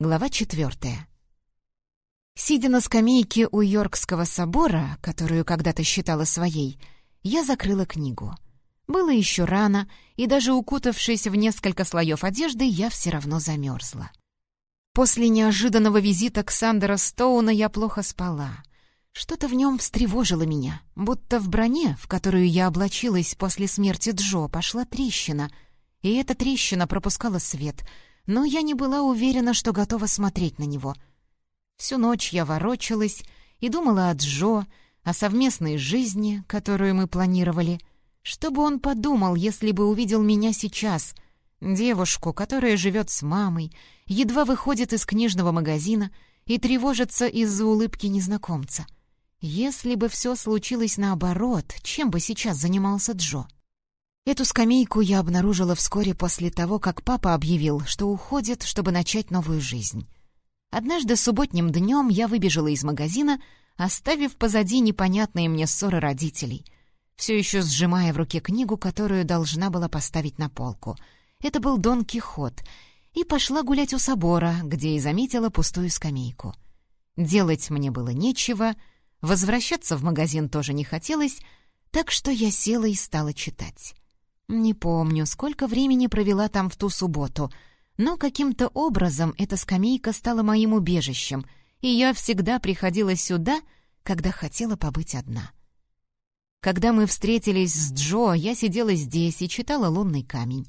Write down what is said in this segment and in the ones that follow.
Глава четвертая. Сидя на скамейке у Йоркского собора, которую когда-то считала своей, я закрыла книгу. Было еще рано, и даже укутавшись в несколько слоев одежды, я все равно замерзла. После неожиданного визита к Сандера Стоуна я плохо спала. Что-то в нем встревожило меня, будто в броне, в которую я облачилась после смерти Джо, пошла трещина, и эта трещина пропускала свет — но я не была уверена, что готова смотреть на него. Всю ночь я ворочалась и думала о Джо, о совместной жизни, которую мы планировали. Что бы он подумал, если бы увидел меня сейчас, девушку, которая живет с мамой, едва выходит из книжного магазина и тревожится из-за улыбки незнакомца? Если бы все случилось наоборот, чем бы сейчас занимался Джо? Эту скамейку я обнаружила вскоре после того, как папа объявил, что уходит, чтобы начать новую жизнь. Однажды субботним днем я выбежала из магазина, оставив позади непонятные мне ссоры родителей, все еще сжимая в руке книгу, которую должна была поставить на полку. Это был Дон Кихот, и пошла гулять у собора, где и заметила пустую скамейку. Делать мне было нечего, возвращаться в магазин тоже не хотелось, так что я села и стала читать. Не помню, сколько времени провела там в ту субботу, но каким-то образом эта скамейка стала моим убежищем, и я всегда приходила сюда, когда хотела побыть одна. Когда мы встретились с Джо, я сидела здесь и читала «Лунный камень».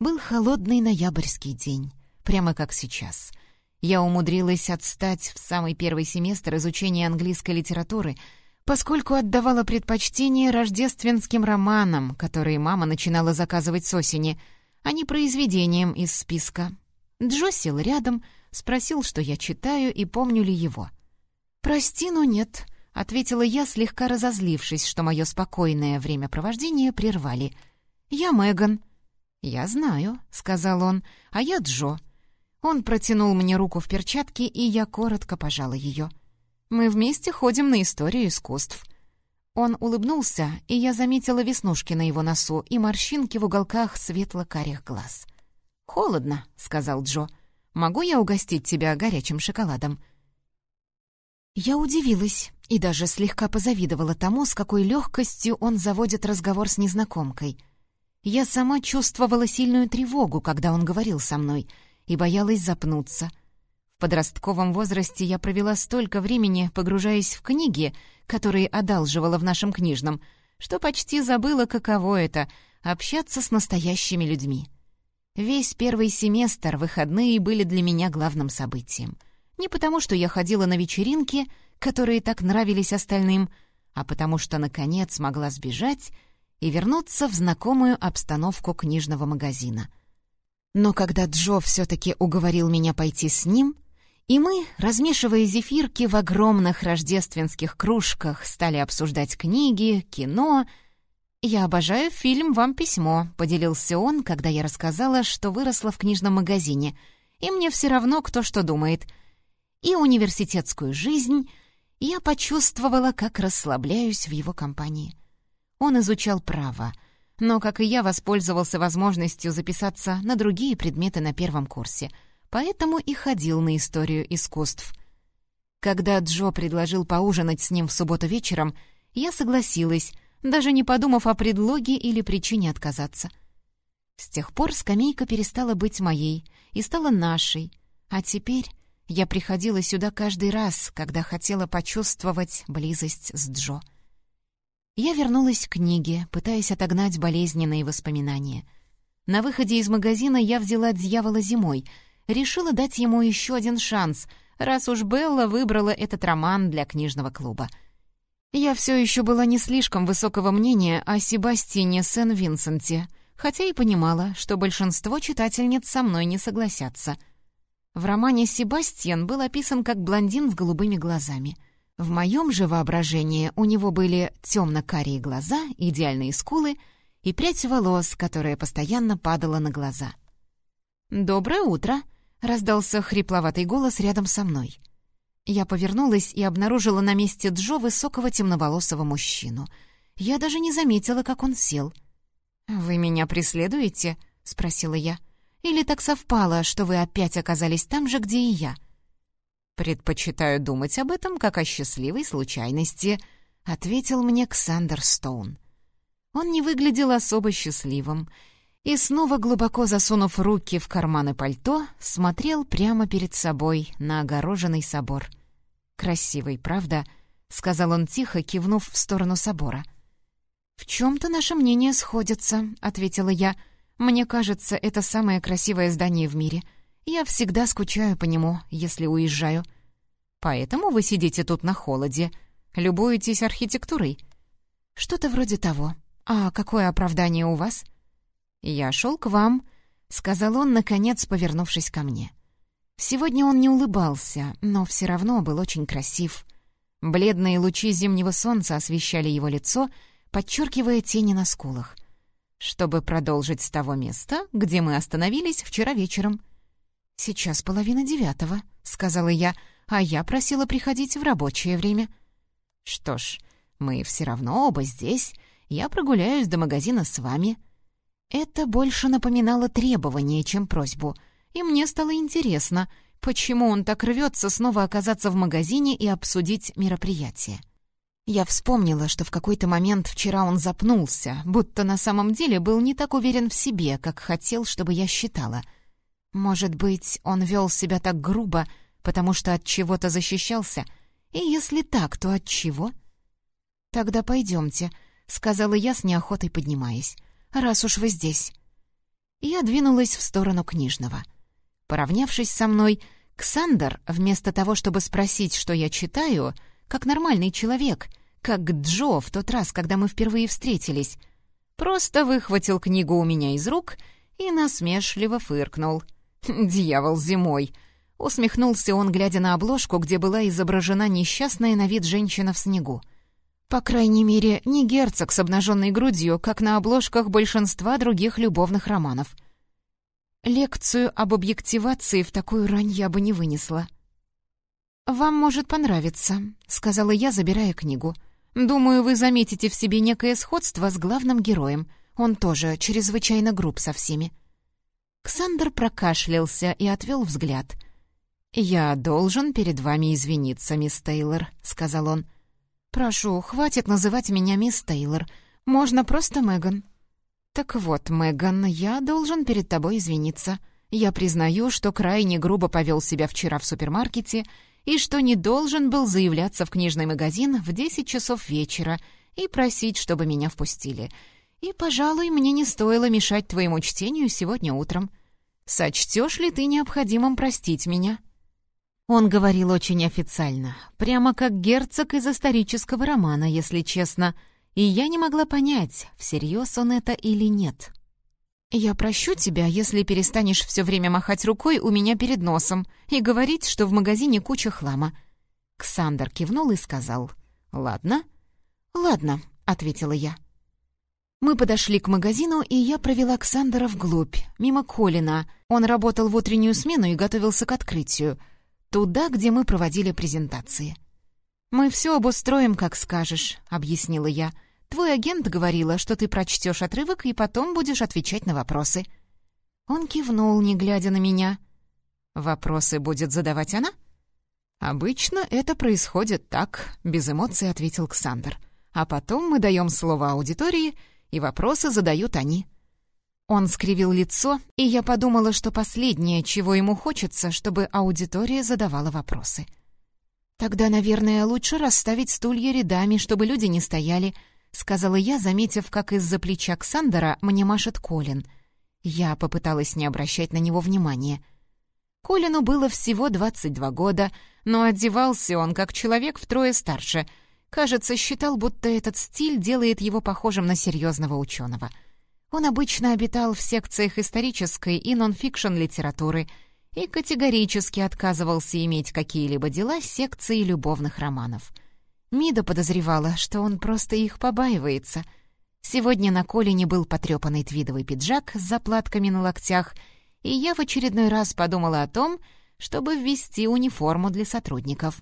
Был холодный ноябрьский день, прямо как сейчас. Я умудрилась отстать в самый первый семестр изучения английской литературы — поскольку отдавала предпочтение рождественским романам, которые мама начинала заказывать с осени, а не произведениям из списка. Джо сел рядом, спросил, что я читаю и помню ли его. «Прости, но нет», — ответила я, слегка разозлившись, что мое спокойное времяпровождение прервали. «Я Меган». «Я знаю», — сказал он, — «а я Джо». Он протянул мне руку в перчатке, и я коротко пожала ее. Мы вместе ходим на историю искусств». Он улыбнулся, и я заметила веснушки на его носу и морщинки в уголках светло-карих глаз. «Холодно», — сказал Джо. «Могу я угостить тебя горячим шоколадом?» Я удивилась и даже слегка позавидовала тому, с какой легкостью он заводит разговор с незнакомкой. Я сама чувствовала сильную тревогу, когда он говорил со мной, и боялась запнуться — в подростковом возрасте я провела столько времени, погружаясь в книги, которые одалживала в нашем книжном, что почти забыла, каково это — общаться с настоящими людьми. Весь первый семестр выходные были для меня главным событием. Не потому, что я ходила на вечеринки, которые так нравились остальным, а потому что, наконец, могла сбежать и вернуться в знакомую обстановку книжного магазина. Но когда Джо все-таки уговорил меня пойти с ним — и мы, размешивая зефирки в огромных рождественских кружках, стали обсуждать книги, кино. «Я обожаю фильм «Вам письмо», — поделился он, когда я рассказала, что выросла в книжном магазине, и мне все равно, кто что думает. И университетскую жизнь я почувствовала, как расслабляюсь в его компании. Он изучал право, но, как и я, воспользовался возможностью записаться на другие предметы на первом курсе — поэтому и ходил на историю искусств. Когда Джо предложил поужинать с ним в субботу вечером, я согласилась, даже не подумав о предлоге или причине отказаться. С тех пор скамейка перестала быть моей и стала нашей, а теперь я приходила сюда каждый раз, когда хотела почувствовать близость с Джо. Я вернулась к книге, пытаясь отогнать болезненные воспоминания. На выходе из магазина я взяла «Дьявола зимой», решила дать ему еще один шанс, раз уж Белла выбрала этот роман для книжного клуба. Я все еще была не слишком высокого мнения о Себастине Сен-Винсенте, хотя и понимала, что большинство читательниц со мной не согласятся. В романе «Себастьян» был описан как блондин с голубыми глазами. В моем же воображении у него были темно-карие глаза, идеальные скулы и прядь волос, которая постоянно падала на глаза. «Доброе утро!» — раздался хрипловатый голос рядом со мной. Я повернулась и обнаружила на месте Джо высокого темноволосого мужчину. Я даже не заметила, как он сел. «Вы меня преследуете?» — спросила я. Или так совпало, что вы опять оказались там же, где и я?» «Предпочитаю думать об этом, как о счастливой случайности», — ответил мне Ксандер Стоун. Он не выглядел особо счастливым и, снова глубоко засунув руки в карманы пальто, смотрел прямо перед собой на огороженный собор. «Красивый, правда?» — сказал он тихо, кивнув в сторону собора. «В чем-то наше мнение сходится», — ответила я. «Мне кажется, это самое красивое здание в мире. Я всегда скучаю по нему, если уезжаю». «Поэтому вы сидите тут на холоде, любуетесь архитектурой?» «Что-то вроде того. А какое оправдание у вас?» «Я шел к вам», — сказал он, наконец, повернувшись ко мне. Сегодня он не улыбался, но все равно был очень красив. Бледные лучи зимнего солнца освещали его лицо, подчеркивая тени на скулах. Чтобы продолжить с того места, где мы остановились вчера вечером. «Сейчас половина девятого», — сказала я, а я просила приходить в рабочее время. «Что ж, мы все равно оба здесь. Я прогуляюсь до магазина с вами. Это больше напоминало требование, чем просьбу, и мне стало интересно, почему он так рвется снова оказаться в магазине и обсудить мероприятие. Я вспомнила, что в какой-то момент вчера он запнулся, будто на самом деле был не так уверен в себе, как хотел, чтобы я считала. Может быть, он вел себя так грубо, потому что от чего-то защищался? И если так, то от чего? «Тогда пойдемте», — сказала я с неохотой поднимаясь раз уж вы здесь». Я двинулась в сторону книжного. Поравнявшись со мной, Ксандер, вместо того, чтобы спросить, что я читаю, как нормальный человек, как Джо в тот раз, когда мы впервые встретились, просто выхватил книгу у меня из рук и насмешливо фыркнул. «Дьявол зимой!» Усмехнулся он, глядя на обложку, где была изображена несчастная на вид женщина в снегу. По крайней мере, не герцог с обнаженной грудью, как на обложках большинства других любовных романов. Лекцию об объективации в такую рань я бы не вынесла. «Вам может понравиться», — сказала я, забирая книгу. «Думаю, вы заметите в себе некое сходство с главным героем. Он тоже чрезвычайно груб со всеми». Ксандр прокашлялся и отвел взгляд. «Я должен перед вами извиниться, мисс Тейлор», — сказал он. «Прошу, хватит называть меня мисс Тейлор. Можно просто Меган». «Так вот, Меган, я должен перед тобой извиниться. Я признаю, что крайне грубо повел себя вчера в супермаркете и что не должен был заявляться в книжный магазин в 10 часов вечера и просить, чтобы меня впустили. И, пожалуй, мне не стоило мешать твоему чтению сегодня утром. Сочтешь ли ты необходимым простить меня?» Он говорил очень официально, прямо как герцог из исторического романа, если честно, и я не могла понять, всерьез он это или нет. «Я прощу тебя, если перестанешь все время махать рукой у меня перед носом и говорить, что в магазине куча хлама». Ксандр кивнул и сказал «Ладно». «Ладно», — ответила я. Мы подошли к магазину, и я провела Ксандера вглубь, мимо Колина. Он работал в утреннюю смену и готовился к открытию — Туда, где мы проводили презентации. «Мы все обустроим, как скажешь», — объяснила я. «Твой агент говорила, что ты прочтешь отрывок и потом будешь отвечать на вопросы». Он кивнул, не глядя на меня. «Вопросы будет задавать она?» «Обычно это происходит так», — без эмоций ответил Ксандр. «А потом мы даем слово аудитории, и вопросы задают они». Он скривил лицо, и я подумала, что последнее, чего ему хочется, чтобы аудитория задавала вопросы. «Тогда, наверное, лучше расставить стулья рядами, чтобы люди не стояли», — сказала я, заметив, как из-за плеча Ксандера мне машет Колин. Я попыталась не обращать на него внимания. Колину было всего 22 года, но одевался он как человек втрое старше. Кажется, считал, будто этот стиль делает его похожим на серьезного ученого — он обычно обитал в секциях исторической и нон-фикшн литературы и категорически отказывался иметь какие-либо дела с секцией любовных романов. Мида подозревала, что он просто их побаивается. Сегодня на Колине был потрепанный твидовый пиджак с заплатками на локтях, и я в очередной раз подумала о том, чтобы ввести униформу для сотрудников.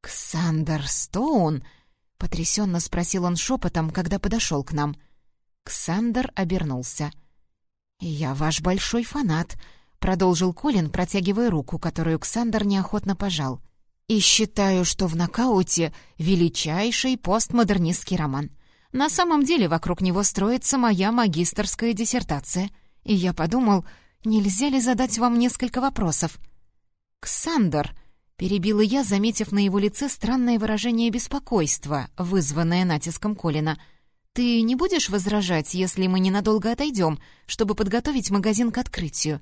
«Ксандер Стоун?» — потрясенно спросил он шепотом, когда подошел к нам — Ксандер обернулся. «Я ваш большой фанат», — продолжил Колин, протягивая руку, которую Ксандр неохотно пожал. «И считаю, что в нокауте величайший постмодернистский роман. На самом деле вокруг него строится моя магистерская диссертация. И я подумал, нельзя ли задать вам несколько вопросов?» «Ксандр», — перебила я, заметив на его лице странное выражение беспокойства, вызванное натиском Колина — «Ты не будешь возражать, если мы ненадолго отойдем, чтобы подготовить магазин к открытию?»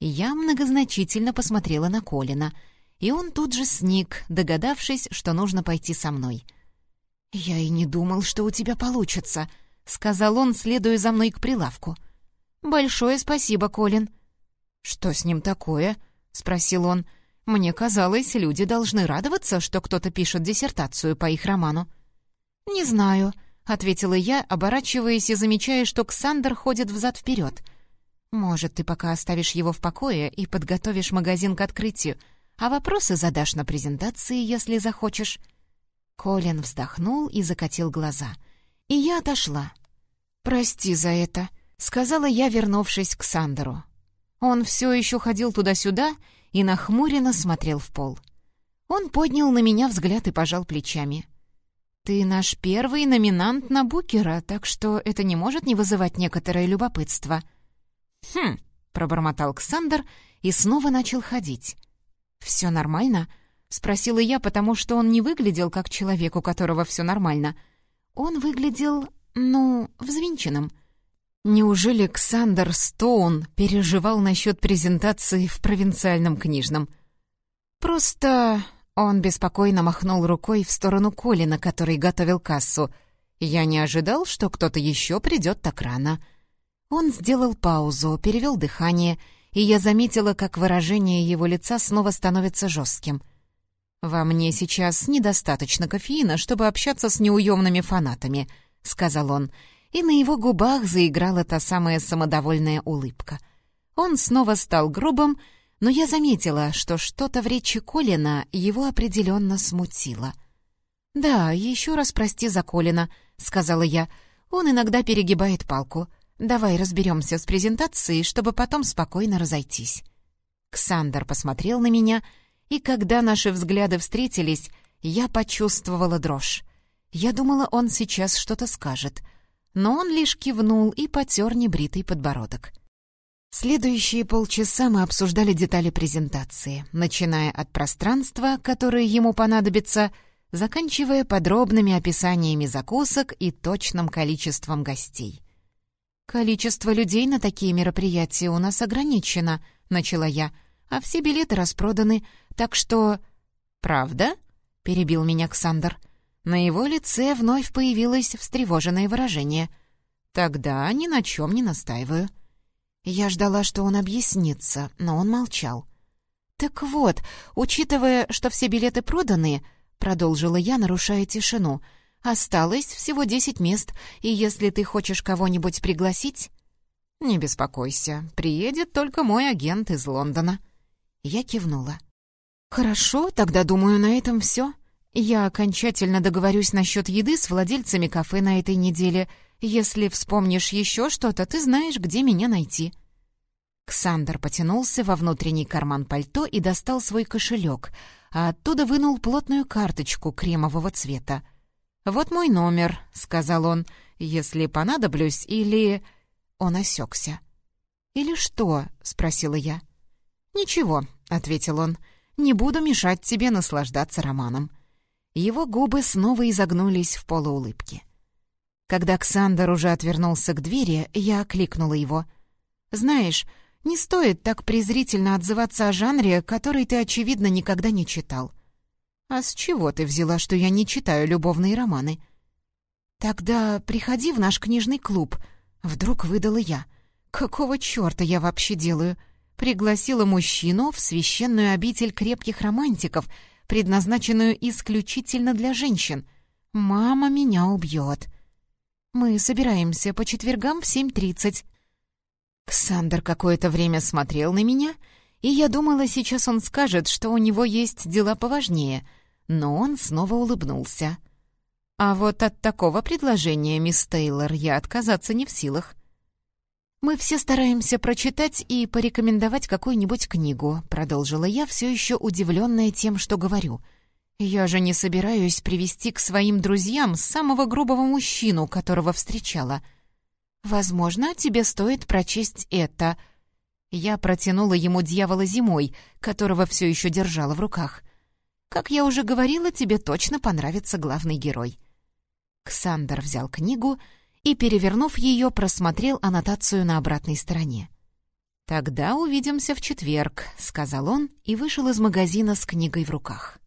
Я многозначительно посмотрела на Колина, и он тут же сник, догадавшись, что нужно пойти со мной. «Я и не думал, что у тебя получится», — сказал он, следуя за мной к прилавку. «Большое спасибо, Колин». «Что с ним такое?» — спросил он. «Мне казалось, люди должны радоваться, что кто-то пишет диссертацию по их роману». «Не знаю», — ответила я, оборачиваясь и замечая, что Ксандр ходит взад-вперед. «Может, ты пока оставишь его в покое и подготовишь магазин к открытию, а вопросы задашь на презентации, если захочешь». Колин вздохнул и закатил глаза. И я отошла. «Прости за это», — сказала я, вернувшись к Сандеру. Он все еще ходил туда-сюда и нахмуренно смотрел в пол. Он поднял на меня взгляд и пожал плечами. «Ты наш первый номинант на Букера, так что это не может не вызывать некоторое любопытство». «Хм», — пробормотал Ксандр и снова начал ходить. «Все нормально?» — спросила я, потому что он не выглядел как человек, у которого все нормально. Он выглядел, ну, взвинченным. Неужели Ксандр Стоун переживал насчет презентации в провинциальном книжном? «Просто он беспокойно махнул рукой в сторону Колина, который готовил кассу. «Я не ожидал, что кто-то еще придет так рано». Он сделал паузу, перевел дыхание, и я заметила, как выражение его лица снова становится жестким. «Во мне сейчас недостаточно кофеина, чтобы общаться с неуемными фанатами», — сказал он, и на его губах заиграла та самая самодовольная улыбка. Он снова стал грубым, но я заметила, что что-то в речи Колина его определенно смутило. «Да, еще раз прости за Колина», — сказала я. «Он иногда перегибает палку. Давай разберемся с презентацией, чтобы потом спокойно разойтись». Ксандр посмотрел на меня, и когда наши взгляды встретились, я почувствовала дрожь. Я думала, он сейчас что-то скажет, но он лишь кивнул и потер небритый подбородок. Следующие полчаса мы обсуждали детали презентации, начиная от пространства, которое ему понадобится, заканчивая подробными описаниями закусок и точным количеством гостей. «Количество людей на такие мероприятия у нас ограничено», — начала я, «а все билеты распроданы, так что...» «Правда?» — перебил меня Ксандр. На его лице вновь появилось встревоженное выражение. «Тогда ни на чем не настаиваю». Я ждала, что он объяснится, но он молчал. «Так вот, учитывая, что все билеты проданы, — продолжила я, нарушая тишину, — осталось всего десять мест, и если ты хочешь кого-нибудь пригласить...» «Не беспокойся, приедет только мой агент из Лондона». Я кивнула. «Хорошо, тогда, думаю, на этом все. Я окончательно договорюсь насчет еды с владельцами кафе на этой неделе — если вспомнишь еще что-то, ты знаешь, где меня найти». Ксандр потянулся во внутренний карман пальто и достал свой кошелек, а оттуда вынул плотную карточку кремового цвета. «Вот мой номер», — сказал он, — «если понадоблюсь или...» Он осекся. «Или что?» — спросила я. «Ничего», — ответил он, — «не буду мешать тебе наслаждаться романом». Его губы снова изогнулись в полуулыбке. Когда Ксандр уже отвернулся к двери, я окликнула его. «Знаешь, не стоит так презрительно отзываться о жанре, который ты, очевидно, никогда не читал». «А с чего ты взяла, что я не читаю любовные романы?» «Тогда приходи в наш книжный клуб», — вдруг выдала я. «Какого черта я вообще делаю?» Пригласила мужчину в священную обитель крепких романтиков, предназначенную исключительно для женщин. «Мама меня убьет». Мы собираемся по четвергам в 7.30». Ксандр какое-то время смотрел на меня, и я думала, сейчас он скажет, что у него есть дела поважнее, но он снова улыбнулся. «А вот от такого предложения, мисс Тейлор, я отказаться не в силах». «Мы все стараемся прочитать и порекомендовать какую-нибудь книгу», — продолжила я, все еще удивленная тем, что говорю. «Я же не собираюсь привести к своим друзьям самого грубого мужчину, которого встречала. Возможно, тебе стоит прочесть это». Я протянула ему дьявола зимой, которого все еще держала в руках. «Как я уже говорила, тебе точно понравится главный герой». Ксандер взял книгу и, перевернув ее, просмотрел аннотацию на обратной стороне. «Тогда увидимся в четверг», — сказал он и вышел из магазина с книгой в руках.